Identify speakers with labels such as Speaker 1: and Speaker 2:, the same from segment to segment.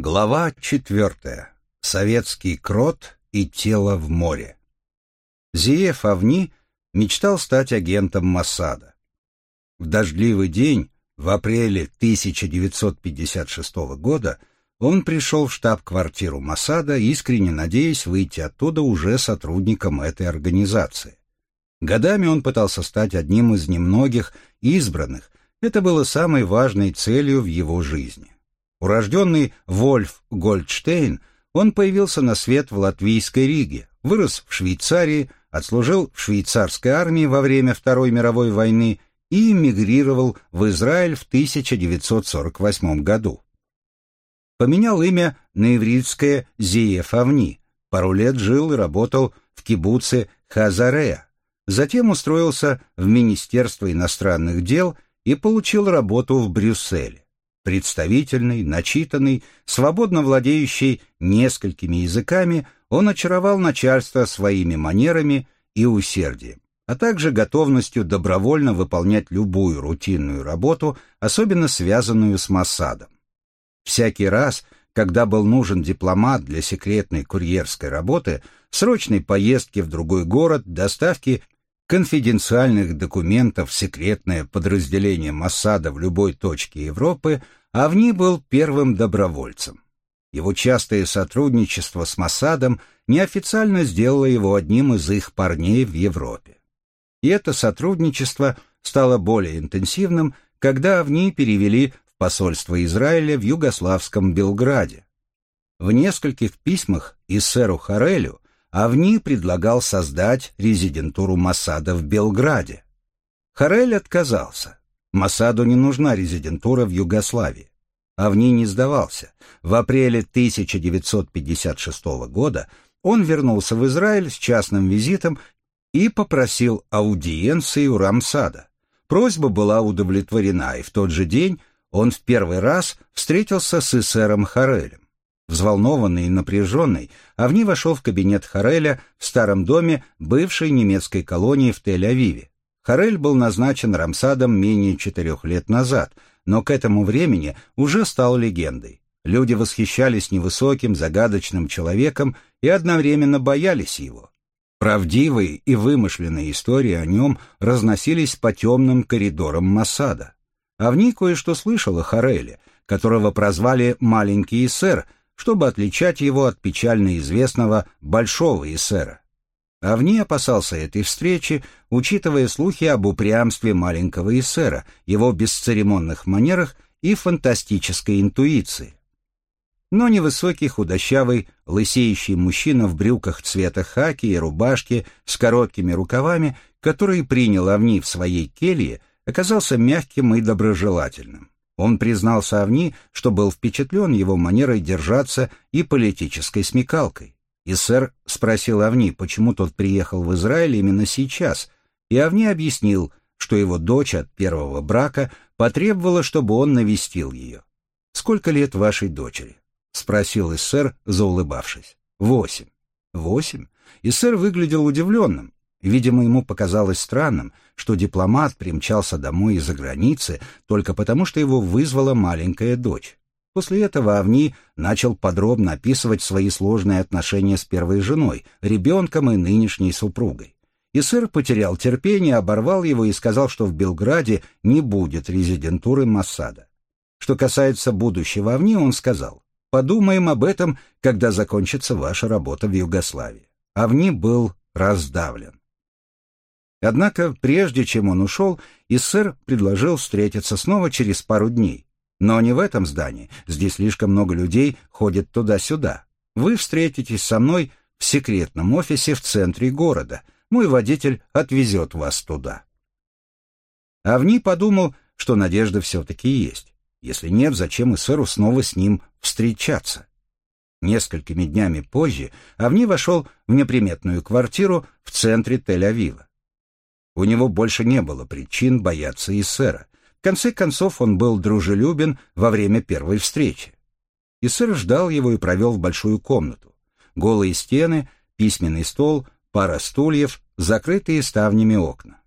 Speaker 1: Глава четвертая. Советский крот и тело в море. Зиев Авни мечтал стать агентом Моссада. В дождливый день, в апреле 1956 года, он пришел в штаб-квартиру Моссада, искренне надеясь выйти оттуда уже сотрудником этой организации. Годами он пытался стать одним из немногих избранных, это было самой важной целью в его жизни. Урожденный Вольф Гольдштейн, он появился на свет в латвийской Риге, вырос в Швейцарии, отслужил в швейцарской армии во время Второй мировой войны и эмигрировал в Израиль в 1948 году. Поменял имя на ивритское Зиеф Авни, пару лет жил и работал в кибуце Хазарея, затем устроился в Министерство иностранных дел и получил работу в Брюсселе представительный, начитанный, свободно владеющий несколькими языками, он очаровал начальство своими манерами и усердием, а также готовностью добровольно выполнять любую рутинную работу, особенно связанную с Моссадом. Всякий раз, когда был нужен дипломат для секретной курьерской работы, срочной поездки в другой город, доставки конфиденциальных документов в секретное подразделение Моссада в любой точке Европы, Авни был первым добровольцем. Его частое сотрудничество с Моссадом неофициально сделало его одним из их парней в Европе. И это сотрудничество стало более интенсивным, когда Авни перевели в посольство Израиля в югославском Белграде. В нескольких письмах Иссеру Харелю Авни предлагал создать резидентуру Моссада в Белграде. Харель отказался. Масаду не нужна резидентура в Югославии. Авни не сдавался. В апреле 1956 года он вернулся в Израиль с частным визитом и попросил аудиенции у Рамсада. Просьба была удовлетворена, и в тот же день он в первый раз встретился с эсером Харелем. Взволнованный и напряженный, Авни вошел в кабинет Хареля в старом доме бывшей немецкой колонии в Тель-Авиве. Харель был назначен Рамсадом менее четырех лет назад, но к этому времени уже стал легендой. Люди восхищались невысоким, загадочным человеком и одновременно боялись его. Правдивые и вымышленные истории о нем разносились по темным коридорам Масада. А в ней кое-что слышал о Хареле, которого прозвали «маленький эсер», чтобы отличать его от печально известного «большого эсера». Авни опасался этой встречи, учитывая слухи об упрямстве маленького эсера, его бесцеремонных манерах и фантастической интуиции. Но невысокий, худощавый, лысеющий мужчина в брюках цвета хаки и рубашке с короткими рукавами, который принял Авни в своей келье, оказался мягким и доброжелательным. Он признался Авни, что был впечатлен его манерой держаться и политической смекалкой. И сэр спросил Авни, почему тот приехал в Израиль именно сейчас, и Авни объяснил, что его дочь от первого брака потребовала, чтобы он навестил ее. «Сколько лет вашей дочери?» — спросил Иссер, заулыбавшись. «Восемь». «Восемь?» Иссер выглядел удивленным. Видимо, ему показалось странным, что дипломат примчался домой из-за границы только потому, что его вызвала маленькая дочь. После этого Авни начал подробно описывать свои сложные отношения с первой женой, ребенком и нынешней супругой. И сэр потерял терпение, оборвал его и сказал, что в Белграде не будет резидентуры Массада. Что касается будущего Авни, он сказал, «Подумаем об этом, когда закончится ваша работа в Югославии». Авни был раздавлен. Однако, прежде чем он ушел, Иссер предложил встретиться снова через пару дней. Но не в этом здании. Здесь слишком много людей ходит туда-сюда. Вы встретитесь со мной в секретном офисе в центре города. Мой водитель отвезет вас туда. Авни подумал, что надежда все-таки есть. Если нет, зачем Исеру снова с ним встречаться? Несколькими днями позже Авни вошел в неприметную квартиру в центре Тель-Авива. У него больше не было причин бояться Исера. В конце концов, он был дружелюбен во время первой встречи. И сэр ждал его и провел в большую комнату. Голые стены, письменный стол, пара стульев, закрытые ставнями окна.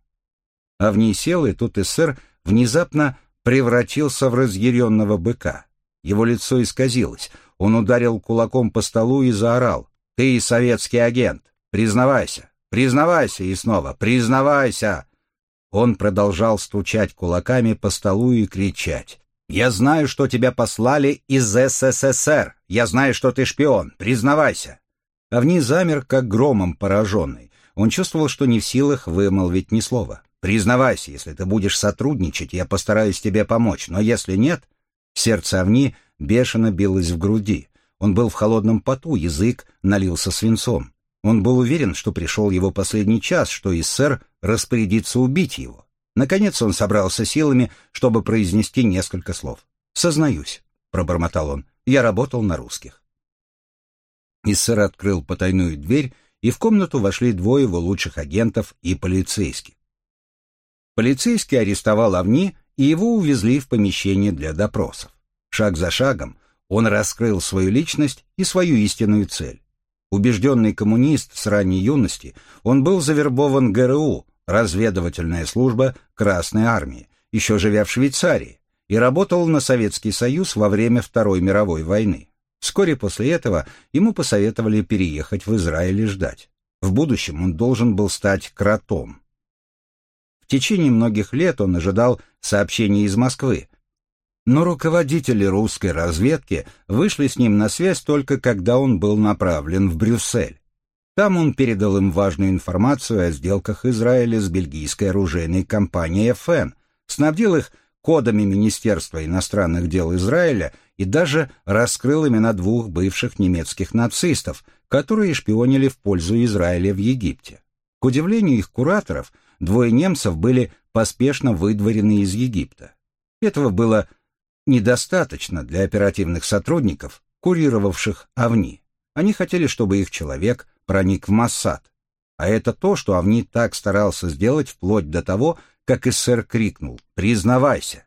Speaker 1: А в ней сел, и тут и сэр внезапно превратился в разъяренного быка. Его лицо исказилось. Он ударил кулаком по столу и заорал. «Ты советский агент! Признавайся! Признавайся!» И снова «Признавайся!» Он продолжал стучать кулаками по столу и кричать. «Я знаю, что тебя послали из СССР. Я знаю, что ты шпион. Признавайся!» Авни замер, как громом пораженный. Он чувствовал, что не в силах вымолвить ни слова. «Признавайся, если ты будешь сотрудничать, я постараюсь тебе помочь, но если нет...» Сердце Авни бешено билось в груди. Он был в холодном поту, язык налился свинцом. Он был уверен, что пришел его последний час, что Иссер распорядится убить его. Наконец он собрался силами, чтобы произнести несколько слов. «Сознаюсь», — пробормотал он, — «я работал на русских». Иссер открыл потайную дверь, и в комнату вошли двое его лучших агентов и полицейских. Полицейский арестовал Авни, и его увезли в помещение для допросов. Шаг за шагом он раскрыл свою личность и свою истинную цель. Убежденный коммунист с ранней юности, он был завербован ГРУ, разведывательная служба Красной Армии, еще живя в Швейцарии, и работал на Советский Союз во время Второй мировой войны. Вскоре после этого ему посоветовали переехать в Израиль и ждать. В будущем он должен был стать кротом. В течение многих лет он ожидал сообщений из Москвы, но руководители русской разведки вышли с ним на связь только когда он был направлен в Брюссель. Там он передал им важную информацию о сделках Израиля с бельгийской оружейной компанией ФН, снабдил их кодами Министерства иностранных дел Израиля и даже раскрыл имена двух бывших немецких нацистов, которые шпионили в пользу Израиля в Египте. К удивлению их кураторов, двое немцев были поспешно выдворены из Египта. Этого было недостаточно для оперативных сотрудников, курировавших Авни. Они хотели, чтобы их человек проник в Массад. А это то, что Авни так старался сделать вплоть до того, как эсэр крикнул «Признавайся!».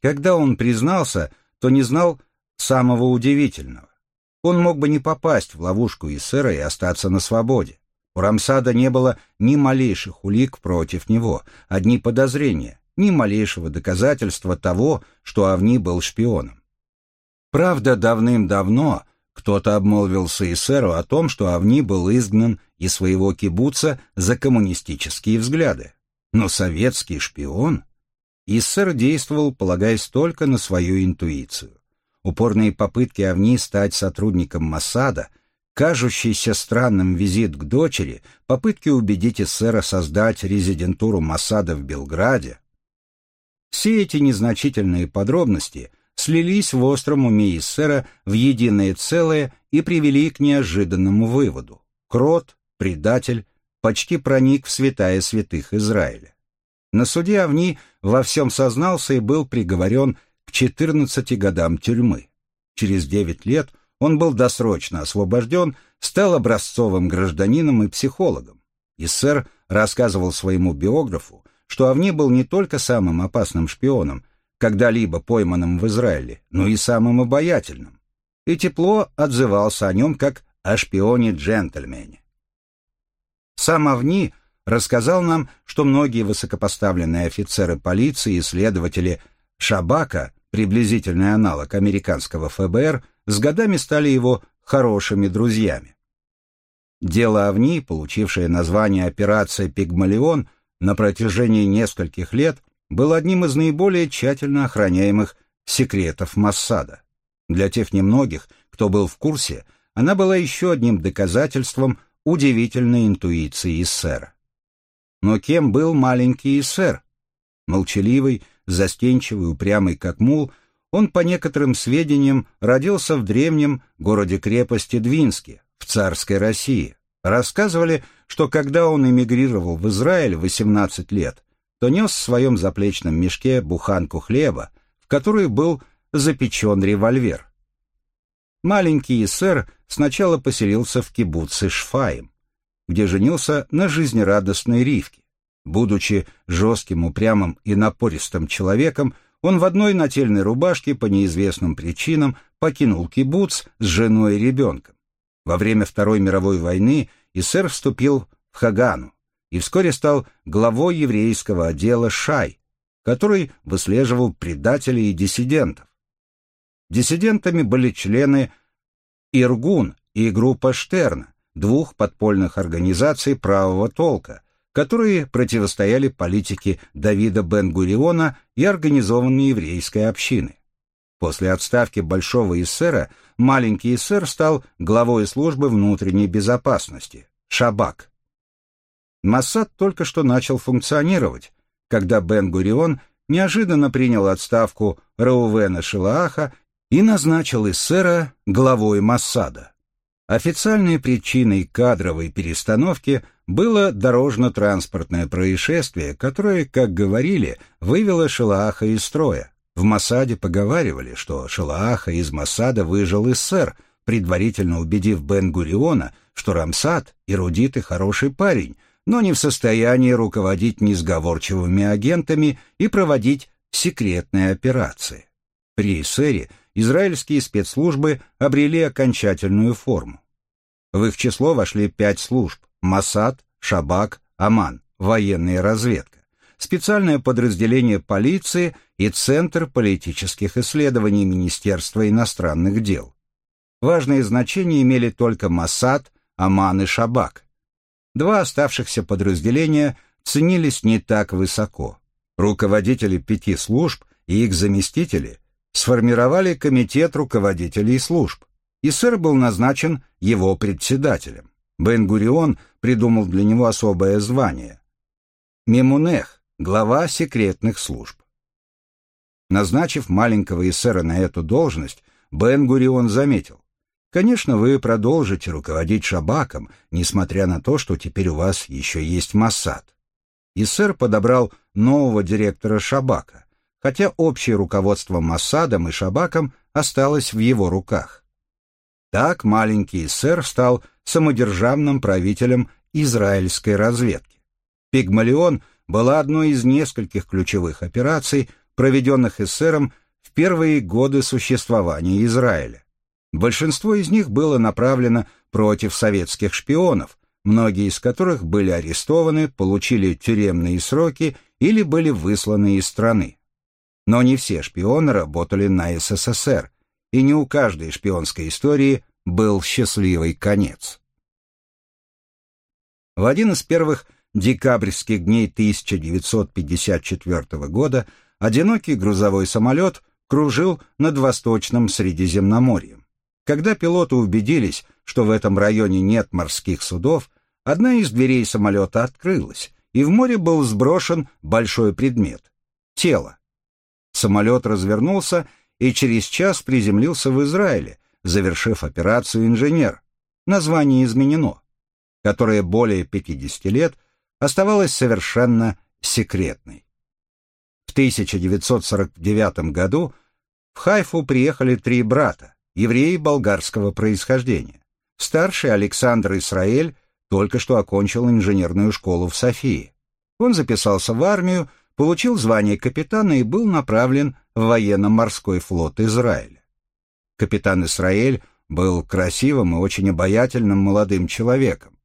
Speaker 1: Когда он признался, то не знал самого удивительного. Он мог бы не попасть в ловушку эсэра и остаться на свободе. У Рамсада не было ни малейших улик против него, одни подозрения, ни малейшего доказательства того, что Авни был шпионом. Правда, давным-давно кто-то обмолвился Исеру о том, что Авни был изгнан из своего кибуца за коммунистические взгляды. Но советский шпион? Иссер действовал, полагаясь только на свою интуицию. Упорные попытки Авни стать сотрудником Моссада, кажущийся странным визит к дочери, попытки убедить Иссера создать резидентуру Моссада в Белграде, все эти незначительные подробности слились в остром уме Иссера в единое целое и привели к неожиданному выводу. Крот, предатель, почти проник в святая святых Израиля. На суде Авни во всем сознался и был приговорен к 14 годам тюрьмы. Через 9 лет он был досрочно освобожден, стал образцовым гражданином и психологом. Иссер рассказывал своему биографу, что Авни был не только самым опасным шпионом, когда-либо пойманным в Израиле, но и самым обаятельным, и тепло отзывался о нем как о шпионе-джентльмене. Сам Авни рассказал нам, что многие высокопоставленные офицеры полиции и следователи Шабака, приблизительный аналог американского ФБР, с годами стали его хорошими друзьями. Дело Авни, получившее название «Операция Пигмалион», на протяжении нескольких лет был одним из наиболее тщательно охраняемых секретов Массада. Для тех немногих, кто был в курсе, она была еще одним доказательством удивительной интуиции Иссера. Но кем был маленький Иссер? Молчаливый, застенчивый, упрямый как мул, он, по некоторым сведениям, родился в древнем городе-крепости Двинске, в царской России. Рассказывали, что когда он эмигрировал в Израиль в 18 лет, то нес в своем заплечном мешке буханку хлеба, в которой был запечен револьвер. Маленький эсер сначала поселился в кибуце Шфаим, где женился на жизнерадостной Ривке. Будучи жестким, упрямым и напористым человеком, он в одной нательной рубашке по неизвестным причинам покинул кибуц с женой и ребенком. Во время Второй мировой войны Исер вступил в Хагану и вскоре стал главой еврейского отдела Шай, который выслеживал предателей и диссидентов. Диссидентами были члены Иргун и группа Штерна, двух подпольных организаций правого толка, которые противостояли политике Давида Бен-Гуриона и организованной еврейской общины. После отставки большого эсера маленький эсер стал главой службы внутренней безопасности – Шабак. Моссад только что начал функционировать, когда Бен-Гурион неожиданно принял отставку Раувена Шилааха и назначил эсера главой Моссада. Официальной причиной кадровой перестановки было дорожно-транспортное происшествие, которое, как говорили, вывело Шилааха из строя. В Масаде поговаривали, что Шилааха из Масада выжил эсер, предварительно убедив Бен-Гуриона, что Рамсад – эрудит и хороший парень, но не в состоянии руководить несговорчивыми агентами и проводить секретные операции. При эсере – израильские спецслужбы обрели окончательную форму. В их число вошли пять служб – Масад, Шабак, Аман, военная разведка, специальное подразделение полиции и Центр политических исследований Министерства иностранных дел. Важное значение имели только Масад, Аман и Шабак. Два оставшихся подразделения ценились не так высоко. Руководители пяти служб и их заместители сформировали комитет руководителей служб, и сэр был назначен его председателем. Бен-Гурион придумал для него особое звание. Мемунех, глава секретных служб. Назначив маленького эсера на эту должность, Бен-Гурион заметил, «Конечно, вы продолжите руководить Шабаком, несмотря на то, что теперь у вас еще есть Массад». И сэр подобрал нового директора Шабака, хотя общее руководство Массадом и Шабаком осталось в его руках. Так маленький сэр стал самодержавным правителем израильской разведки. Пигмалион была одной из нескольких ключевых операций, проведенных эсером в первые годы существования Израиля. Большинство из них было направлено против советских шпионов, многие из которых были арестованы, получили тюремные сроки или были высланы из страны. Но не все шпионы работали на СССР, и не у каждой шпионской истории был счастливый конец. В один из первых декабрьских дней 1954 года одинокий грузовой самолет кружил над Восточным Средиземноморьем. Когда пилоты убедились, что в этом районе нет морских судов, одна из дверей самолета открылась, и в море был сброшен большой предмет — тело. Самолет развернулся и через час приземлился в Израиле, завершив операцию «Инженер». Название изменено, которое более 50 лет оставалось совершенно секретной. В 1949 году в Хайфу приехали три брата, евреи болгарского происхождения. Старший Александр Исраэль только что окончил инженерную школу в Софии. Он записался в армию, получил звание капитана и был направлен в военно-морской флот Израиля. Капитан Исраэль был красивым и очень обаятельным молодым человеком.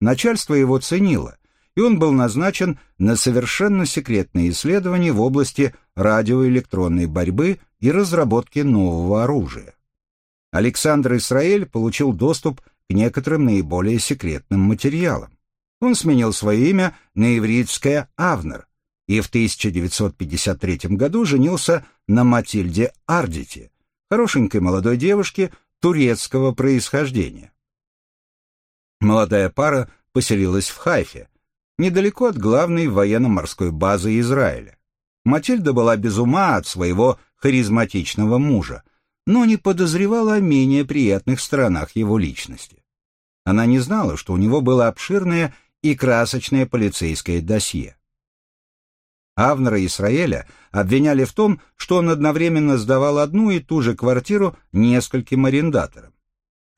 Speaker 1: Начальство его ценило, и он был назначен на совершенно секретные исследования в области радиоэлектронной борьбы и разработки нового оружия. Александр Исраэль получил доступ к некоторым наиболее секретным материалам. Он сменил свое имя на ивритское «Авнер», и в 1953 году женился на Матильде Ардите, хорошенькой молодой девушке турецкого происхождения. Молодая пара поселилась в Хайфе, недалеко от главной военно-морской базы Израиля. Матильда была без ума от своего харизматичного мужа, но не подозревала о менее приятных сторонах его личности. Она не знала, что у него было обширное и красочное полицейское досье. Авнера Исраэля обвиняли в том, что он одновременно сдавал одну и ту же квартиру нескольким арендаторам.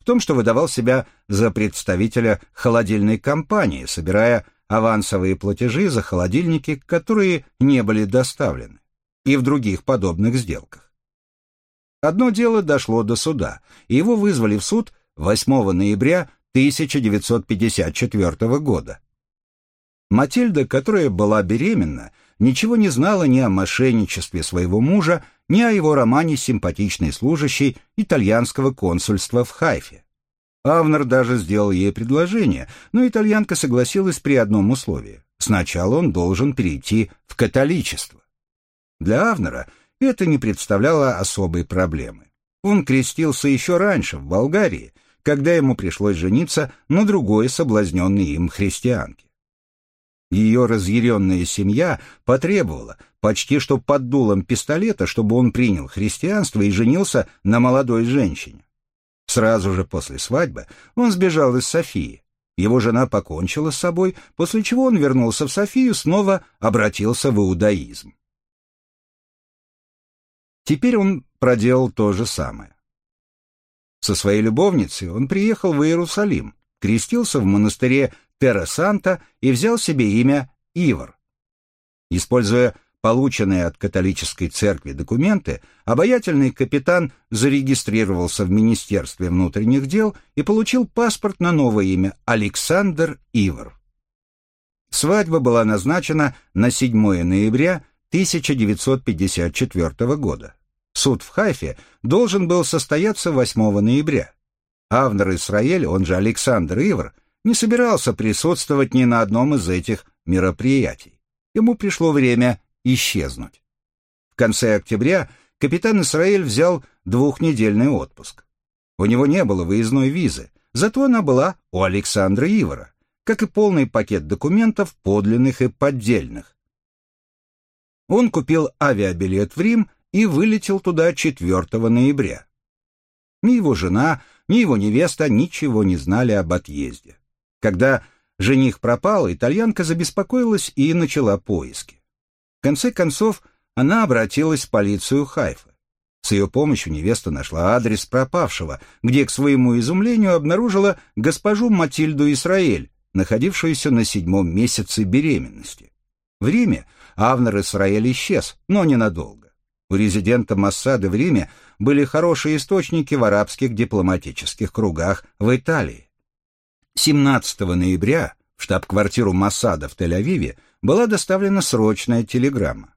Speaker 1: В том, что выдавал себя за представителя холодильной компании, собирая авансовые платежи за холодильники, которые не были доставлены, и в других подобных сделках. Одно дело дошло до суда, и его вызвали в суд 8 ноября 1954 года. Матильда, которая была беременна, ничего не знала ни о мошенничестве своего мужа, ни о его романе с симпатичной служащей итальянского консульства в Хайфе. Авнер даже сделал ей предложение, но итальянка согласилась при одном условии. Сначала он должен перейти в католичество. Для Авнера это не представляло особой проблемы. Он крестился еще раньше, в Болгарии, когда ему пришлось жениться на другой соблазненной им христианке. Ее разъяренная семья потребовала, почти что под дулом пистолета, чтобы он принял христианство и женился на молодой женщине. Сразу же после свадьбы он сбежал из Софии. Его жена покончила с собой, после чего он вернулся в Софию, снова обратился в иудаизм. Теперь он проделал то же самое. Со своей любовницей он приехал в Иерусалим, крестился в монастыре Терра-Санта и взял себе имя Ивар. Используя полученные от католической церкви документы, обаятельный капитан зарегистрировался в Министерстве внутренних дел и получил паспорт на новое имя Александр Ивар. Свадьба была назначена на 7 ноября 1954 года. Суд в Хайфе должен был состояться 8 ноября. Авнер Исраэль, он же Александр Ивар, не собирался присутствовать ни на одном из этих мероприятий. Ему пришло время исчезнуть. В конце октября капитан Исраэль взял двухнедельный отпуск. У него не было выездной визы, зато она была у Александра Ивара, как и полный пакет документов, подлинных и поддельных. Он купил авиабилет в Рим и вылетел туда 4 ноября. Ни его жена, ни его невеста ничего не знали об отъезде. Когда жених пропал, итальянка забеспокоилась и начала поиски. В конце концов, она обратилась в полицию Хайфа. С ее помощью невеста нашла адрес пропавшего, где, к своему изумлению, обнаружила госпожу Матильду Исраэль, находившуюся на седьмом месяце беременности. В Риме Авнер Исраэль исчез, но ненадолго. У резидента Массады в Риме были хорошие источники в арабских дипломатических кругах в Италии. 17 ноября в штаб-квартиру Массада в Тель-Авиве была доставлена срочная телеграмма.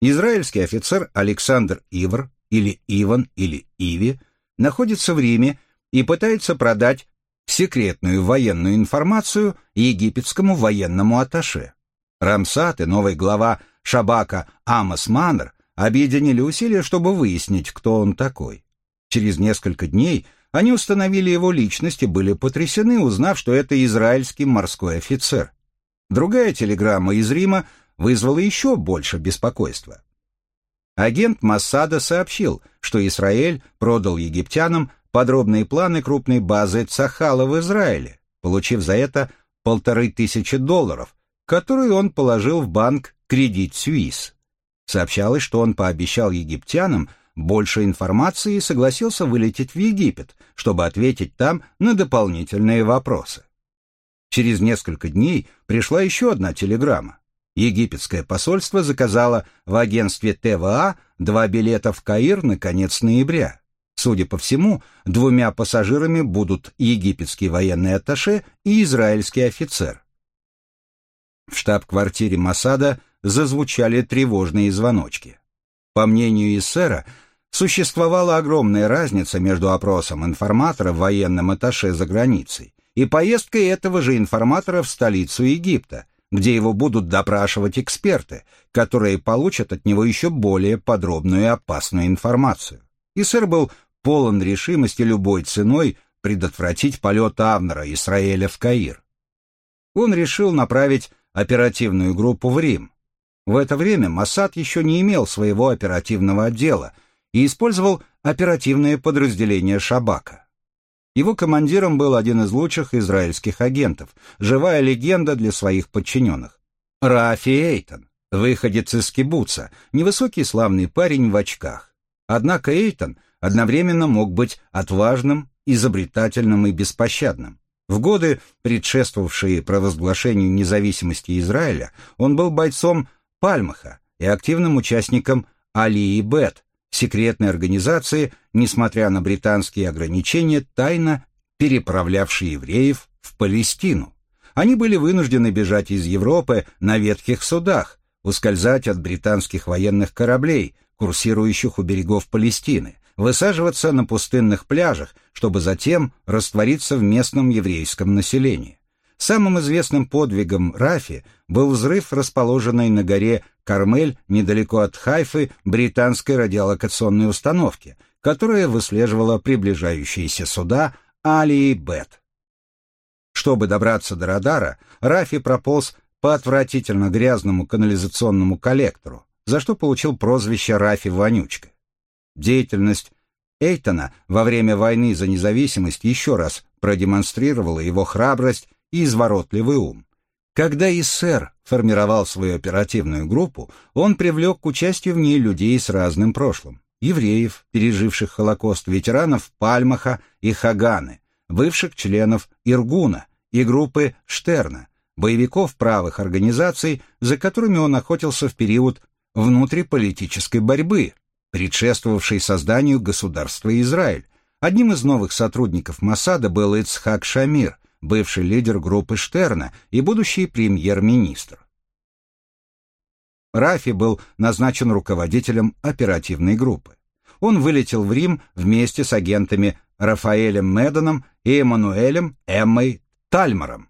Speaker 1: Израильский офицер Александр Ивр, или Иван, или Иви, находится в Риме и пытается продать секретную военную информацию египетскому военному атташе. Рамсат и новый глава Шабака Амос Манр объединили усилия, чтобы выяснить, кто он такой. Через несколько дней они установили его личность и были потрясены, узнав, что это израильский морской офицер. Другая телеграмма из Рима вызвала еще больше беспокойства. Агент Массада сообщил, что Израиль продал египтянам подробные планы крупной базы Цахала в Израиле, получив за это полторы тысячи долларов, которые он положил в банк «Кредит Сюис». Сообщалось, что он пообещал египтянам больше информации и согласился вылететь в Египет, чтобы ответить там на дополнительные вопросы. Через несколько дней пришла еще одна телеграмма. Египетское посольство заказало в агентстве ТВА два билета в Каир на конец ноября. Судя по всему, двумя пассажирами будут египетский военный атташе и израильский офицер. В штаб-квартире Масада зазвучали тревожные звоночки. По мнению Иссера, существовала огромная разница между опросом информатора в военном атташе за границей и поездкой этого же информатора в столицу Египта, где его будут допрашивать эксперты, которые получат от него еще более подробную и опасную информацию. Иссер был полон решимости любой ценой предотвратить полет Авнера Израиля в Каир. Он решил направить оперативную группу в Рим. В это время Моссад еще не имел своего оперативного отдела и использовал оперативное подразделение Шабака. Его командиром был один из лучших израильских агентов, живая легенда для своих подчиненных. Рафи Эйтон, выходец из кибуца, невысокий славный парень в очках. Однако Эйтон одновременно мог быть отважным, изобретательным и беспощадным. В годы, предшествовавшие провозглашению независимости Израиля, он был бойцом Пальмаха и активным участником Алии Бет, секретной организации, несмотря на британские ограничения, тайно переправлявшей евреев в Палестину. Они были вынуждены бежать из Европы на ветхих судах, ускользать от британских военных кораблей, курсирующих у берегов Палестины, высаживаться на пустынных пляжах, чтобы затем раствориться в местном еврейском населении. Самым известным подвигом Рафи был взрыв, расположенной на горе Кармель, недалеко от Хайфы, британской радиолокационной установки, которая выслеживала приближающиеся суда Али и Бет. Чтобы добраться до радара, Рафи прополз по отвратительно грязному канализационному коллектору, за что получил прозвище Рафи Вонючка. Деятельность Эйтона во время войны за независимость еще раз продемонстрировала его храбрость и изворотливый ум. Когда ИСР формировал свою оперативную группу, он привлек к участию в ней людей с разным прошлым. Евреев, переживших Холокост, ветеранов Пальмаха и Хаганы, бывших членов Иргуна и группы Штерна, боевиков правых организаций, за которыми он охотился в период внутриполитической борьбы, предшествовавшей созданию государства Израиль. Одним из новых сотрудников Масада был Ицхак Шамир, бывший лидер группы Штерна и будущий премьер-министр. Рафи был назначен руководителем оперативной группы. Он вылетел в Рим вместе с агентами Рафаэлем Медоном и Эммануэлем Эммой Тальмаром.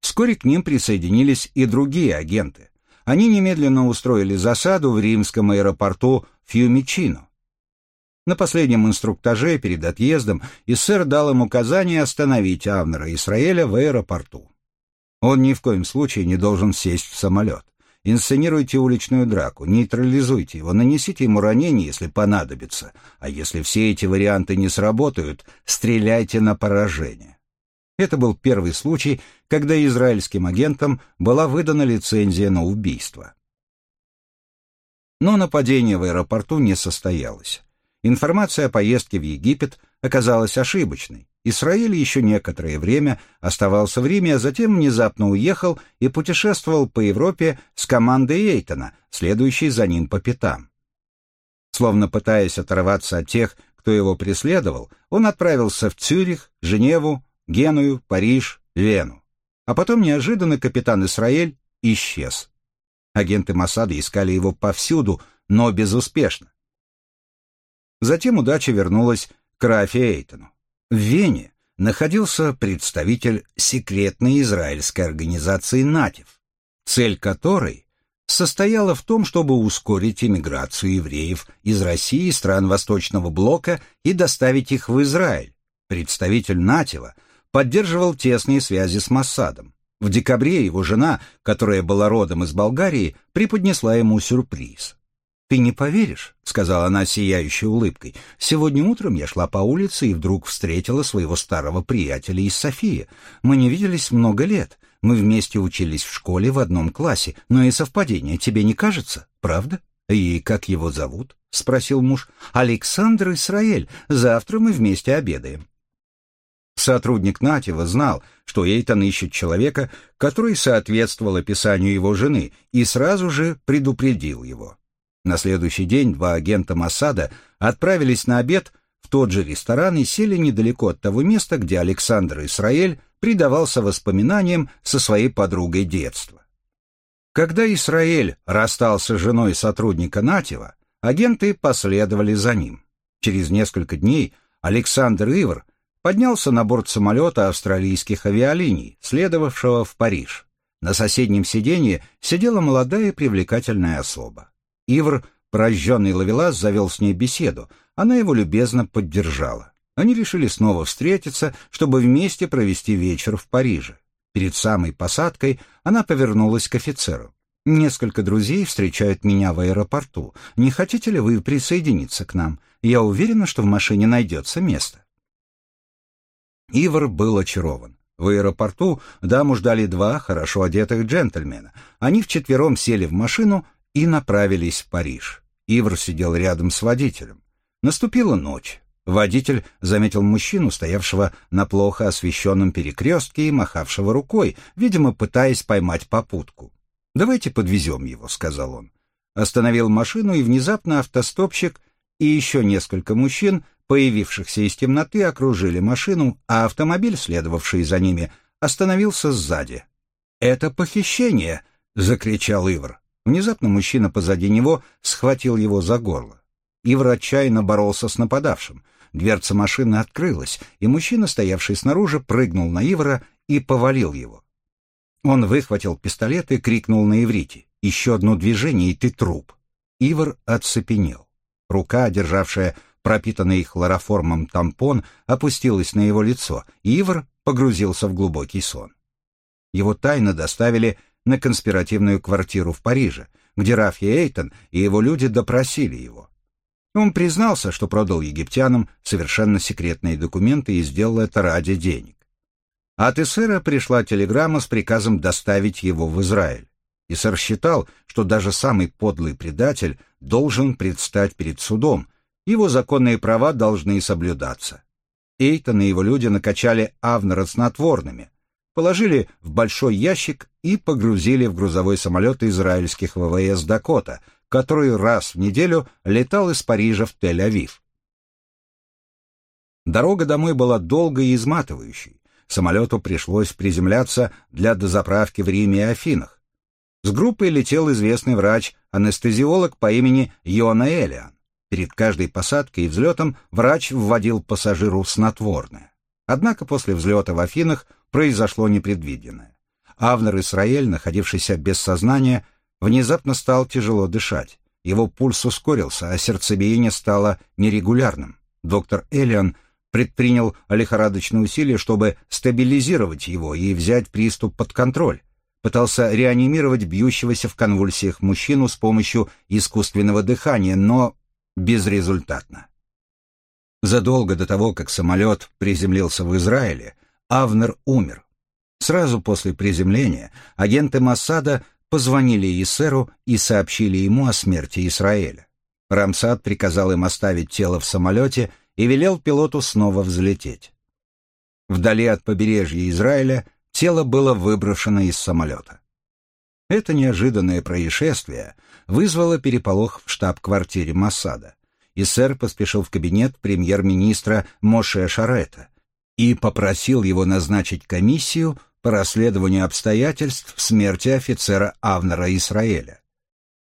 Speaker 1: Вскоре к ним присоединились и другие агенты. Они немедленно устроили засаду в римском аэропорту Фьюмичино. На последнем инструктаже перед отъездом Иссер дал им указание остановить Авнера Исраэля в аэропорту. Он ни в коем случае не должен сесть в самолет. Инсценируйте уличную драку, нейтрализуйте его, нанесите ему ранение, если понадобится, а если все эти варианты не сработают, стреляйте на поражение. Это был первый случай, когда израильским агентам была выдана лицензия на убийство. Но нападение в аэропорту не состоялось. Информация о поездке в Египет оказалась ошибочной. Исраиль еще некоторое время оставался в Риме, а затем внезапно уехал и путешествовал по Европе с командой Эйтона, следующей за ним по пятам. Словно пытаясь оторваться от тех, кто его преследовал, он отправился в Цюрих, Женеву, Геную, Париж, Вену. А потом неожиданно капитан Исраэль исчез. Агенты Моссада искали его повсюду, но безуспешно. Затем удача вернулась к Рафи Эйтону. В Вене находился представитель секретной израильской организации «Натив», цель которой состояла в том, чтобы ускорить иммиграцию евреев из России и стран Восточного Блока и доставить их в Израиль. Представитель Натива поддерживал тесные связи с Моссадом. В декабре его жена, которая была родом из Болгарии, преподнесла ему сюрприз. «Ты не поверишь», — сказала она сияющей улыбкой, «сегодня утром я шла по улице и вдруг встретила своего старого приятеля из Софии. Мы не виделись много лет. Мы вместе учились в школе в одном классе, но и совпадение тебе не кажется, правда?» «И как его зовут?» — спросил муж. «Александр Исраэль. Завтра мы вместе обедаем». Сотрудник Натива знал, что Эйтон ищет человека, который соответствовал описанию его жены, и сразу же предупредил его. На следующий день два агента Моссада отправились на обед в тот же ресторан и сели недалеко от того места, где Александр Исраэль предавался воспоминаниям со своей подругой детства. Когда Исраэль расстался с женой сотрудника Натива, агенты последовали за ним. Через несколько дней Александр Ивр поднялся на борт самолета австралийских авиалиний, следовавшего в Париж. На соседнем сиденье сидела молодая и привлекательная особа. Ивр, прожженный ловелас, завел с ней беседу. Она его любезно поддержала. Они решили снова встретиться, чтобы вместе провести вечер в Париже. Перед самой посадкой она повернулась к офицеру. «Несколько друзей встречают меня в аэропорту. Не хотите ли вы присоединиться к нам? Я уверена, что в машине найдется место». Ивар был очарован. В аэропорту даму ждали два хорошо одетых джентльмена. Они вчетвером сели в машину и направились в Париж. Ивр сидел рядом с водителем. Наступила ночь. Водитель заметил мужчину, стоявшего на плохо освещенном перекрестке и махавшего рукой, видимо, пытаясь поймать попутку. «Давайте подвезем его», — сказал он. Остановил машину, и внезапно автостопщик и еще несколько мужчин, появившихся из темноты, окружили машину, а автомобиль, следовавший за ними, остановился сзади. «Это похищение!» — закричал Ивр. Внезапно мужчина позади него схватил его за горло. Ивр отчаянно боролся с нападавшим. Дверца машины открылась, и мужчина, стоявший снаружи, прыгнул на Ивра и повалил его. Он выхватил пистолет и крикнул на иврите. «Еще одно движение, и ты труп!» Ивр оцепенел. Рука, державшая пропитанный хлороформом тампон, опустилась на его лицо, и Ивр погрузился в глубокий сон. Его тайно доставили на конспиративную квартиру в Париже, где Рафи Эйтон и его люди допросили его. Он признался, что продал египтянам совершенно секретные документы и сделал это ради денег. От Эсера пришла телеграмма с приказом доставить его в Израиль. Исер считал, что даже самый подлый предатель должен предстать перед судом, его законные права должны соблюдаться. Эйтон и его люди накачали Авнера снотворными, положили в большой ящик и погрузили в грузовой самолет израильских ВВС «Дакота», который раз в неделю летал из Парижа в Тель-Авив. Дорога домой была долгой и изматывающей. Самолету пришлось приземляться для дозаправки в Риме и Афинах. С группой летел известный врач-анестезиолог по имени Йона Элиан. Перед каждой посадкой и взлетом врач вводил пассажиру снотворное. Однако после взлета в Афинах произошло непредвиденное. Авнер Исраэль, находившийся без сознания, внезапно стал тяжело дышать. Его пульс ускорился, а сердцебиение стало нерегулярным. Доктор Элиан предпринял лихорадочные усилия, чтобы стабилизировать его и взять приступ под контроль. Пытался реанимировать бьющегося в конвульсиях мужчину с помощью искусственного дыхания, но безрезультатно. Задолго до того, как самолет приземлился в Израиле, Авнер умер. Сразу после приземления агенты Массада позвонили Исеру и сообщили ему о смерти Израиля. Рамсад приказал им оставить тело в самолете и велел пилоту снова взлететь. Вдали от побережья Израиля тело было выброшено из самолета. Это неожиданное происшествие вызвало переполох в штаб-квартире Массада. Исер поспешил в кабинет премьер-министра Моше Шарета, и попросил его назначить комиссию по расследованию обстоятельств смерти офицера Авнера Исраэля.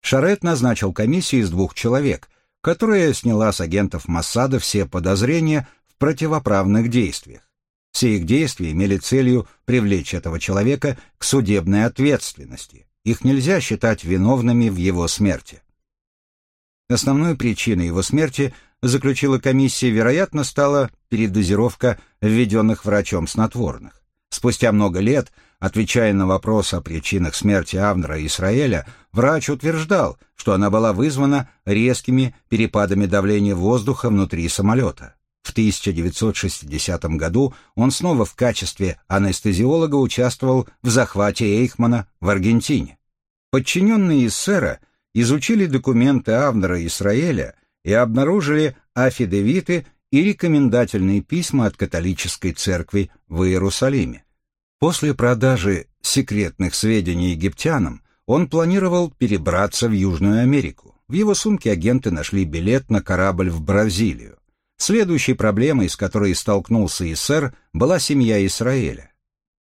Speaker 1: Шарет назначил комиссию из двух человек, которая сняла с агентов Моссада все подозрения в противоправных действиях. Все их действия имели целью привлечь этого человека к судебной ответственности. Их нельзя считать виновными в его смерти. Основной причиной его смерти – заключила комиссия, вероятно, стала передозировка введенных врачом снотворных. Спустя много лет, отвечая на вопрос о причинах смерти Авнера и Исраэля, врач утверждал, что она была вызвана резкими перепадами давления воздуха внутри самолета. В 1960 году он снова в качестве анестезиолога участвовал в захвате Эйхмана в Аргентине. Подчиненные Иссера изучили документы Авнера и Исраэля и обнаружили афидевиты и рекомендательные письма от католической церкви в Иерусалиме. После продажи секретных сведений египтянам он планировал перебраться в Южную Америку. В его сумке агенты нашли билет на корабль в Бразилию. Следующей проблемой, с которой столкнулся Иссер, была семья Израиля.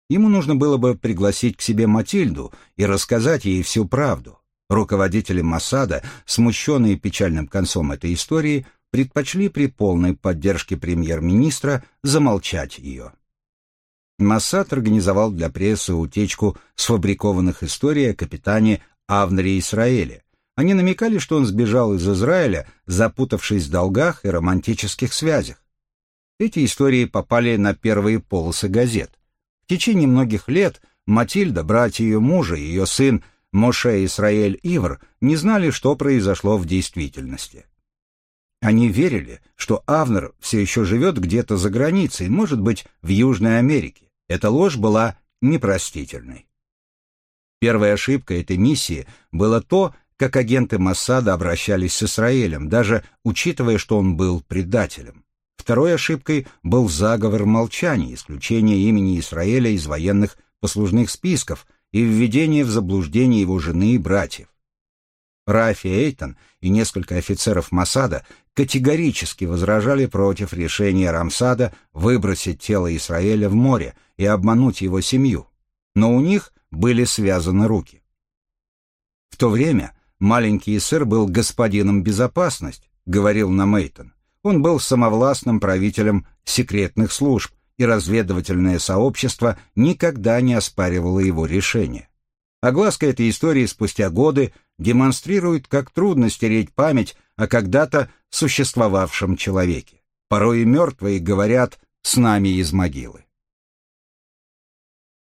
Speaker 1: Ему нужно было бы пригласить к себе Матильду и рассказать ей всю правду. Руководители Масада, смущенные печальным концом этой истории, предпочли при полной поддержке премьер-министра замолчать ее. Массад организовал для прессы утечку сфабрикованных историй о капитане Авнере Исраэле. Они намекали, что он сбежал из Израиля, запутавшись в долгах и романтических связях. Эти истории попали на первые полосы газет. В течение многих лет Матильда, братья ее мужа и ее сын Моше Исраэль Ивр не знали, что произошло в действительности. Они верили, что Авнер все еще живет где-то за границей, может быть, в Южной Америке. Эта ложь была непростительной. Первой ошибкой этой миссии было то, как агенты Моссада обращались с Израилем, даже учитывая, что он был предателем. Второй ошибкой был заговор молчания, исключение имени Израиля из военных послужных списков, и введение в заблуждение его жены и братьев. Рафи Эйтон и несколько офицеров Масада категорически возражали против решения Рамсада выбросить тело Израиля в море и обмануть его семью, но у них были связаны руки. В то время маленький сыр был господином безопасность, говорил на Мейтон. Он был самовластным правителем секретных служб, и разведывательное сообщество никогда не оспаривало его решение. Огласка этой истории спустя годы демонстрирует, как трудно стереть память о когда-то существовавшем человеке. Порой и мертвые говорят «с нами из могилы».